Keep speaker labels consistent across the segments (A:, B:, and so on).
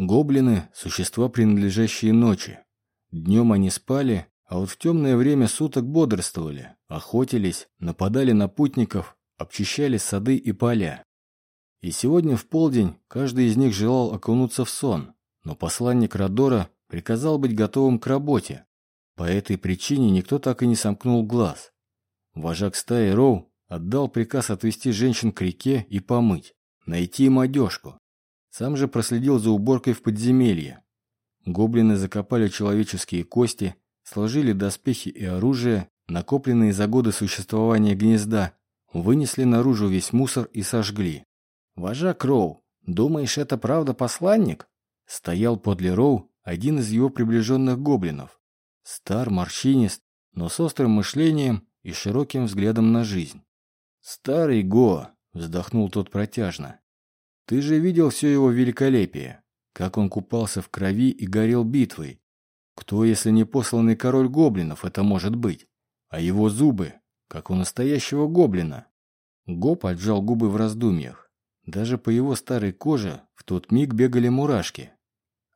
A: Гоблины – существа, принадлежащие ночи. Днем они спали, а вот в темное время суток бодрствовали, охотились, нападали на путников, обчищали сады и поля. И сегодня в полдень каждый из них желал окунуться в сон, но посланник Родора приказал быть готовым к работе. По этой причине никто так и не сомкнул глаз. Вожак стаи Роу отдал приказ отвести женщин к реке и помыть, найти им одежку. Сам же проследил за уборкой в подземелье. Гоблины закопали человеческие кости, сложили доспехи и оружие, накопленные за годы существования гнезда, вынесли наружу весь мусор и сожгли. «Вожак Роу, думаешь, это правда посланник?» Стоял подле Роу один из его приближенных гоблинов. Стар, морщинист, но с острым мышлением и широким взглядом на жизнь. «Старый Го!» — вздохнул тот протяжно. «Ты же видел все его великолепие, как он купался в крови и горел битвой. Кто, если не посланный король гоблинов, это может быть? А его зубы, как у настоящего гоблина?» Го поджал губы в раздумьях. Даже по его старой коже в тот миг бегали мурашки.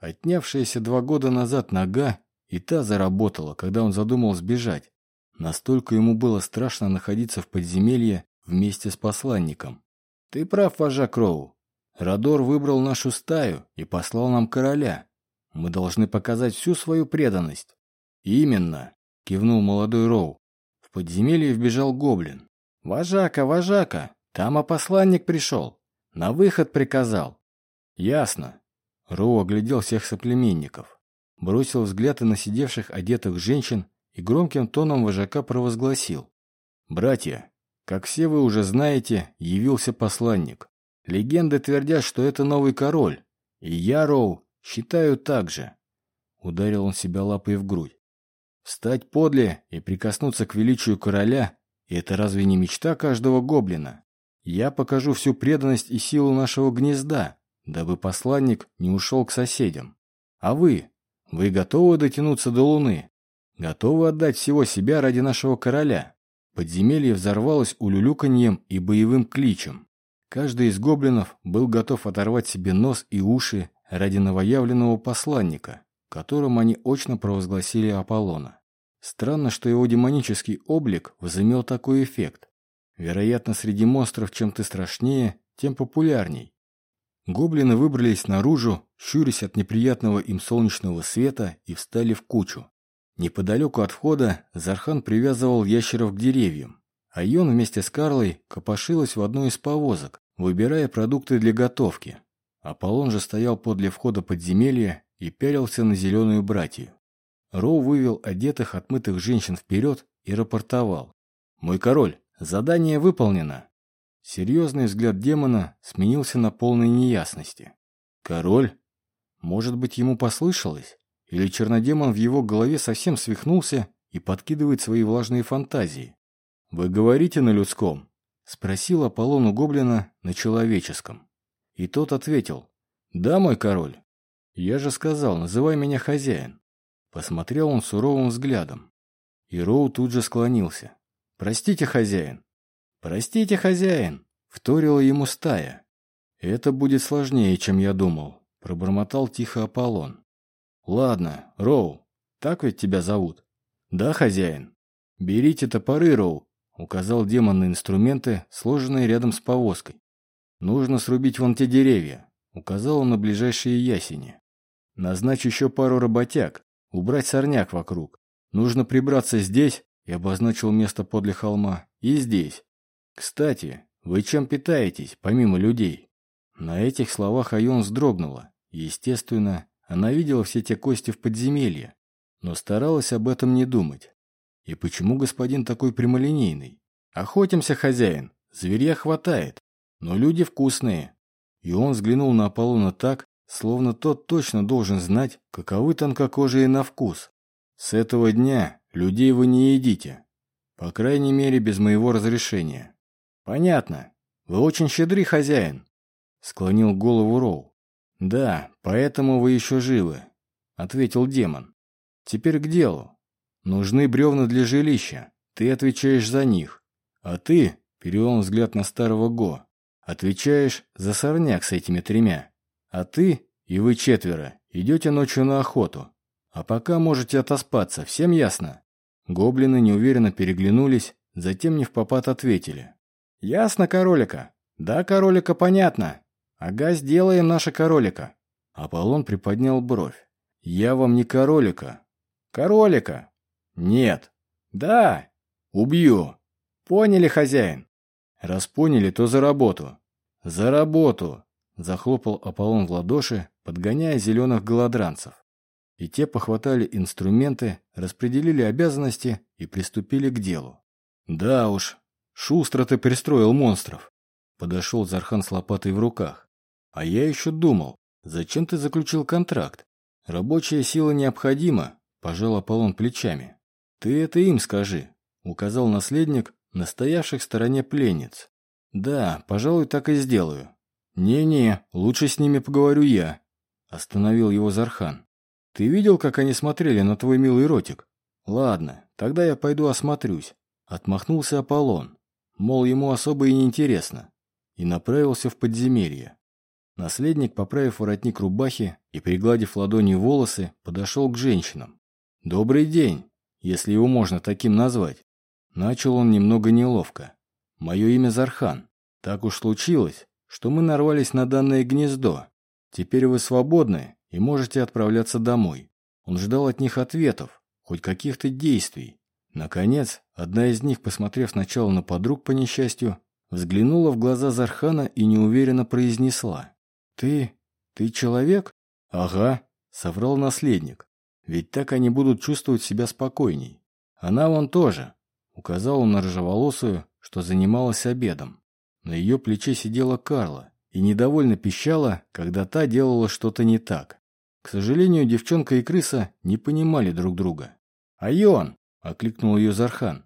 A: Отнявшаяся два года назад нога и та заработала, когда он задумал сбежать. Настолько ему было страшно находиться в подземелье вместе с посланником. «Ты прав, вожак Роу. Радор выбрал нашу стаю и послал нам короля. Мы должны показать всю свою преданность». «Именно», — кивнул молодой Роу. В подземелье вбежал гоблин. «Вожака, вожака, там а посланник пришел. На выход приказал». «Ясно». Роу оглядел всех соплеменников. Бросил взгляды на сидевших одетых женщин и громким тоном вожака провозгласил. «Братья, как все вы уже знаете, явился посланник. Легенды твердят, что это новый король. И я, Роу, считаю так же». Ударил он себя лапой в грудь. «Встать подле и прикоснуться к величию короля – это разве не мечта каждого гоблина? Я покажу всю преданность и силу нашего гнезда, дабы посланник не ушел к соседям. А вы? Вы готовы дотянуться до луны? Готовы отдать всего себя ради нашего короля. Подземелье взорвалось улюлюканьем и боевым кличем. Каждый из гоблинов был готов оторвать себе нос и уши ради новоявленного посланника, которым они очно провозгласили Аполлона. Странно, что его демонический облик возымел такой эффект. Вероятно, среди монстров чем ты страшнее, тем популярней. Гоблины выбрались наружу, щурясь от неприятного им солнечного света и встали в кучу. Неподалеку от входа Зархан привязывал ящеров к деревьям, а Йон вместе с Карлой копошилась в одной из повозок, выбирая продукты для готовки. Аполлон же стоял подле входа подземелья и пялился на зеленую братью. Роу вывел одетых, отмытых женщин вперед и рапортовал. «Мой король, задание выполнено!» Серьезный взгляд демона сменился на полной неясности. «Король? Может быть, ему послышалось?» Или чернодемон в его голове совсем свихнулся и подкидывает свои влажные фантазии? «Вы говорите на людском?» — спросил Аполлон у гоблина на человеческом. И тот ответил. «Да, мой король. Я же сказал, называй меня хозяин». Посмотрел он суровым взглядом. И Роу тут же склонился. «Простите, хозяин». «Простите, хозяин», — вторила ему стая. «Это будет сложнее, чем я думал», — пробормотал тихо Аполлон. «Ладно, Роу, так ведь тебя зовут?» «Да, хозяин». «Берите топоры, Роу», — указал демон на инструменты, сложенные рядом с повозкой. «Нужно срубить вон те деревья», — указал он на ближайшие ясени. «Назначь еще пару работяг, убрать сорняк вокруг. Нужно прибраться здесь», — и обозначил место подле холма, — «и здесь. Кстати, вы чем питаетесь, помимо людей?» На этих словах Айон вздрогнула. Естественно, она видела все те кости в подземелье, но старалась об этом не думать. И почему господин такой прямолинейный? Охотимся, хозяин, зверя хватает, но люди вкусные. И он взглянул на Аполлона так, словно тот точно должен знать, каковы тонкокожие на вкус. С этого дня людей вы не едите. По крайней мере, без моего разрешения. Понятно. Вы очень щедрый хозяин. Склонил голову Роу. «Да, поэтому вы еще живы», — ответил демон. «Теперь к делу. Нужны бревна для жилища. Ты отвечаешь за них. А ты, — перевел взгляд на старого Го, — отвечаешь за сорняк с этими тремя. А ты и вы четверо идете ночью на охоту. А пока можете отоспаться, всем ясно?» Гоблины неуверенно переглянулись, затем не в попад ответили. «Ясно, королика. Да, королика, понятно. Ага, сделаем наша королика». Аполлон приподнял бровь. «Я вам не королика». «Королика». «Нет». «Да». «Убью». «Поняли, хозяин». «Раз поняли, то за работу». «За работу!» – захлопал Аполлон в ладоши, подгоняя зеленых голодранцев. И те похватали инструменты, распределили обязанности и приступили к делу. «Да уж, шустро ты пристроил монстров!» Подошел Зархан с лопатой в руках. «А я еще думал, зачем ты заключил контракт? Рабочая сила необходима», – пожал Аполлон плечами. «Ты это им скажи», – указал наследник на стоявших в стороне пленниц. «Да, пожалуй, так и сделаю». «Не-не, лучше с ними поговорю я», – остановил его Зархан. «Ты видел, как они смотрели на твой милый ротик?» «Ладно, тогда я пойду осмотрюсь», – отмахнулся Аполлон. Мол, ему особо и не интересно. И направился в подземелье. Наследник, поправив воротник рубахи и пригладив ладонью волосы, подошел к женщинам. «Добрый день, если его можно таким назвать». Начал он немного неловко. Мое имя Зархан. Так уж случилось, что мы нарвались на данное гнездо. Теперь вы свободны и можете отправляться домой. Он ждал от них ответов, хоть каких-то действий. Наконец, одна из них, посмотрев сначала на подруг по несчастью, взглянула в глаза Зархана и неуверенно произнесла. «Ты... ты человек?» «Ага», — соврал наследник. «Ведь так они будут чувствовать себя спокойней. Она вон тоже», — указал он на рыжеволосую, что занималась обедом. На ее плече сидела Карла и недовольно пищала, когда та делала что-то не так. К сожалению, девчонка и крыса не понимали друг друга. «Айон!» – окликнул ее Зархан.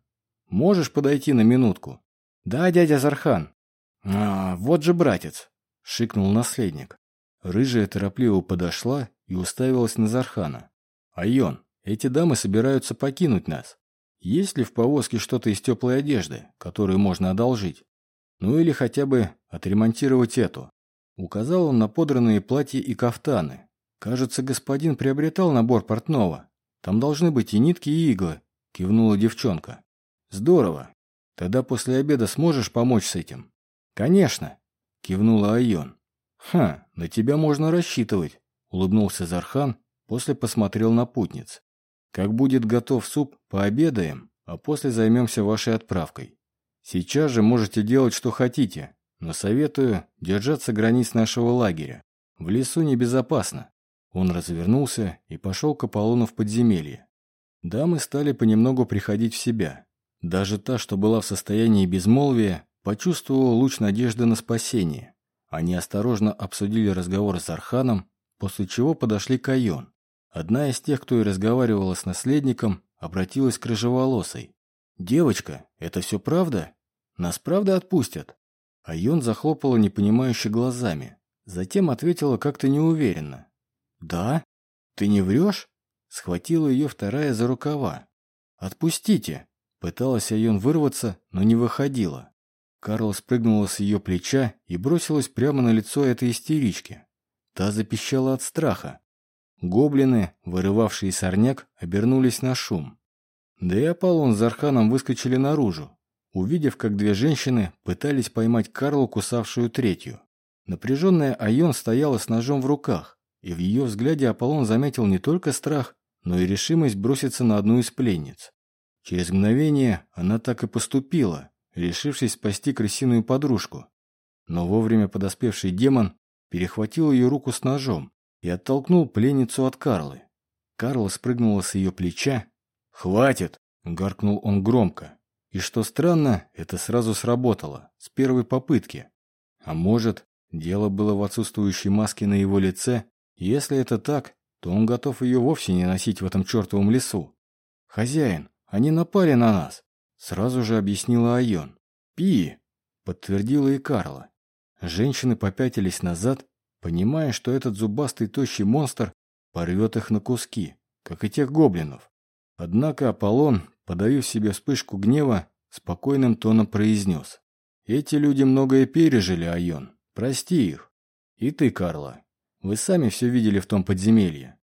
A: «Можешь подойти на минутку?» «Да, дядя Зархан». «А, вот же братец!» – шикнул наследник. Рыжая торопливо подошла и уставилась на Зархана. «Айон, эти дамы собираются покинуть нас. Есть ли в повозке что-то из теплой одежды, которую можно одолжить? Ну или хотя бы отремонтировать эту. Указал он на подранные платья и кафтаны. Кажется, господин приобретал набор портного. Там должны быть и нитки, и иглы, кивнула девчонка. Здорово. Тогда после обеда сможешь помочь с этим? Конечно, кивнула Айон. Ха, на тебя можно рассчитывать, улыбнулся Зархан, после посмотрел на путниц. Как будет готов суп, пообедаем, а после займемся вашей отправкой. Сейчас же можете делать, что хотите, но советую держаться границ нашего лагеря. В лесу небезопасно. Он развернулся и пошел к Аполлону в подземелье. Дамы стали понемногу приходить в себя. Даже та, что была в состоянии безмолвия, почувствовала луч надежды на спасение. Они осторожно обсудили разговор с Арханом, после чего подошли к Айон. Одна из тех, кто и разговаривала с наследником, обратилась к рыжеволосой. «Девочка, это все правда? Нас правда отпустят?» А Йон захлопала непонимающе глазами. Затем ответила как-то неуверенно. «Да? Ты не врешь?» Схватила ее вторая за рукава. «Отпустите!» Пыталась Айон вырваться, но не выходила. Карл спрыгнула с ее плеча и бросилась прямо на лицо этой истерички. Та запищала от страха. Гоблины, вырывавшие сорняк, обернулись на шум. Да и Аполлон с Арханом выскочили наружу, увидев, как две женщины пытались поймать Карлу, кусавшую третью. Напряженная Айон стояла с ножом в руках, и в ее взгляде Аполлон заметил не только страх, но и решимость броситься на одну из пленниц. Через мгновение она так и поступила, решившись спасти крысиную подружку. Но вовремя подоспевший демон перехватил ее руку с ножом, и оттолкнул пленницу от Карлы. Карла спрыгнула с ее плеча. «Хватит!» — гаркнул он громко. И что странно, это сразу сработало, с первой попытки. А может, дело было в отсутствующей маске на его лице? Если это так, то он готов ее вовсе не носить в этом чертовом лесу. «Хозяин, они напали на нас!» Сразу же объяснила Айон. «Пи!» — подтвердила и Карла. Женщины попятились назад, понимая, что этот зубастый тощий монстр порвет их на куски, как и тех гоблинов. Однако Аполлон, подавив себе вспышку гнева, спокойным тоном произнес. «Эти люди многое пережили, Айон. Прости их. И ты, Карла. Вы сами все видели в том подземелье.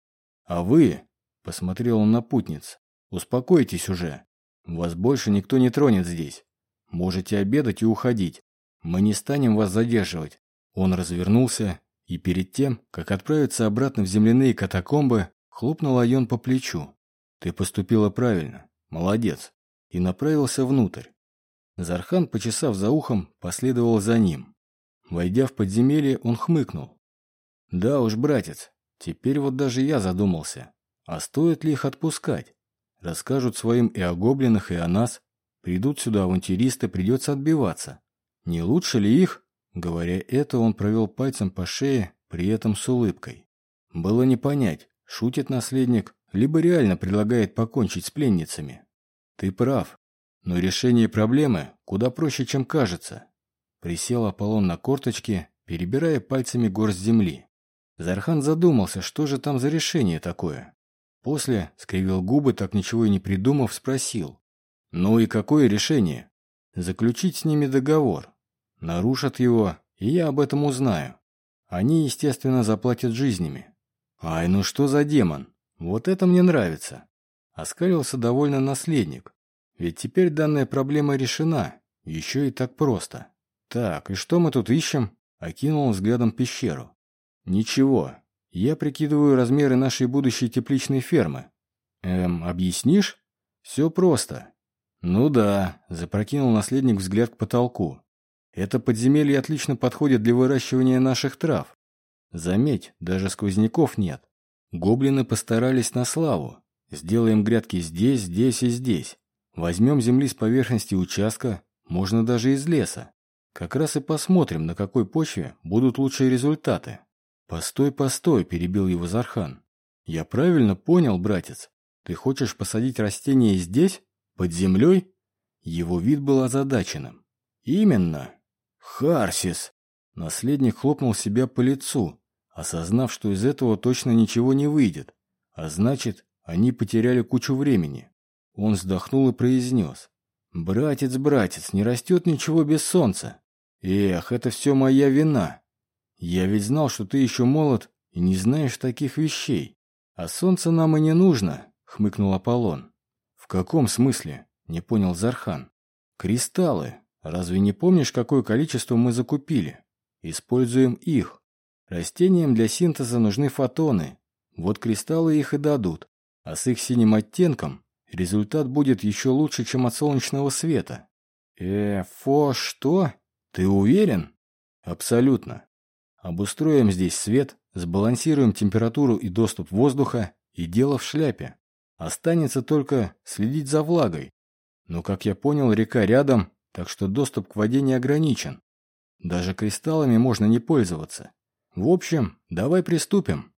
A: А вы, посмотрел он на путниц, успокойтесь уже. Вас больше никто не тронет здесь. Можете обедать и уходить. Мы не станем вас задерживать. Он развернулся и перед тем, как отправиться обратно в земляные катакомбы, хлопнул Айон по плечу. Ты поступила правильно. Молодец. И направился внутрь. Зархан, почесав за ухом, последовал за ним. Войдя в подземелье, он хмыкнул. «Да уж, братец, теперь вот даже я задумался, а стоит ли их отпускать? Расскажут своим и о гоблинах, и о нас. Придут сюда авантюристы, придется отбиваться. Не лучше ли их?» Говоря это, он провел пальцем по шее, при этом с улыбкой. Было не понять, шутит наследник, либо реально предлагает покончить с пленницами. «Ты прав, но решение проблемы куда проще, чем кажется. Присел Аполлон на корточки, перебирая пальцами горсть земли. Зархан задумался, что же там за решение такое. После скривил губы, так ничего и не придумав, спросил. «Ну и какое решение?» «Заключить с ними договор. Нарушат его, и я об этом узнаю. Они, естественно, заплатят жизнями». «Ай, ну что за демон? Вот это мне нравится!» Оскалился довольно наследник. Ведь теперь данная проблема решена, еще и так просто. Так, и что мы тут ищем? Окинул взглядом пещеру. Ничего. Я прикидываю размеры нашей будущей тепличной фермы. Эм, объяснишь? Все просто. Ну да, запрокинул наследник взгляд к потолку. Это подземелье отлично подходит для выращивания наших трав. Заметь, даже сквозняков нет. Гоблины постарались на славу. Сделаем грядки здесь, здесь и здесь. Возьмем земли с поверхности участка, можно даже из леса. Как раз и посмотрим, на какой почве будут лучшие результаты. Постой, постой, перебил его Зархан. Я правильно понял, братец? Ты хочешь посадить растения здесь, под землей? Его вид был озадаченным. Именно. Харсис. Наследник хлопнул себя по лицу, осознав, что из этого точно ничего не выйдет. А значит, они потеряли кучу времени. Он вздохнул и произнес. «Братец, братец, не растет ничего без солнца. Эх, это все моя вина. Я ведь знал, что ты еще молод и не знаешь таких вещей. А солнце нам и не нужно», — хмыкнул Аполлон. «В каком смысле?» — не понял Зархан. «Кристаллы. Разве не помнишь, какое количество мы закупили? Используем их. Растениям для синтеза нужны фотоны. Вот кристаллы их и дадут. А с их синим оттенком результат будет еще лучше, чем от солнечного света. Э, фо, что? Ты уверен? Абсолютно. Обустроим здесь свет, сбалансируем температуру и доступ воздуха, и дело в шляпе. Останется только следить за влагой. Но, как я понял, река рядом, так что доступ к воде не ограничен. Даже кристаллами можно не пользоваться. В общем, давай приступим.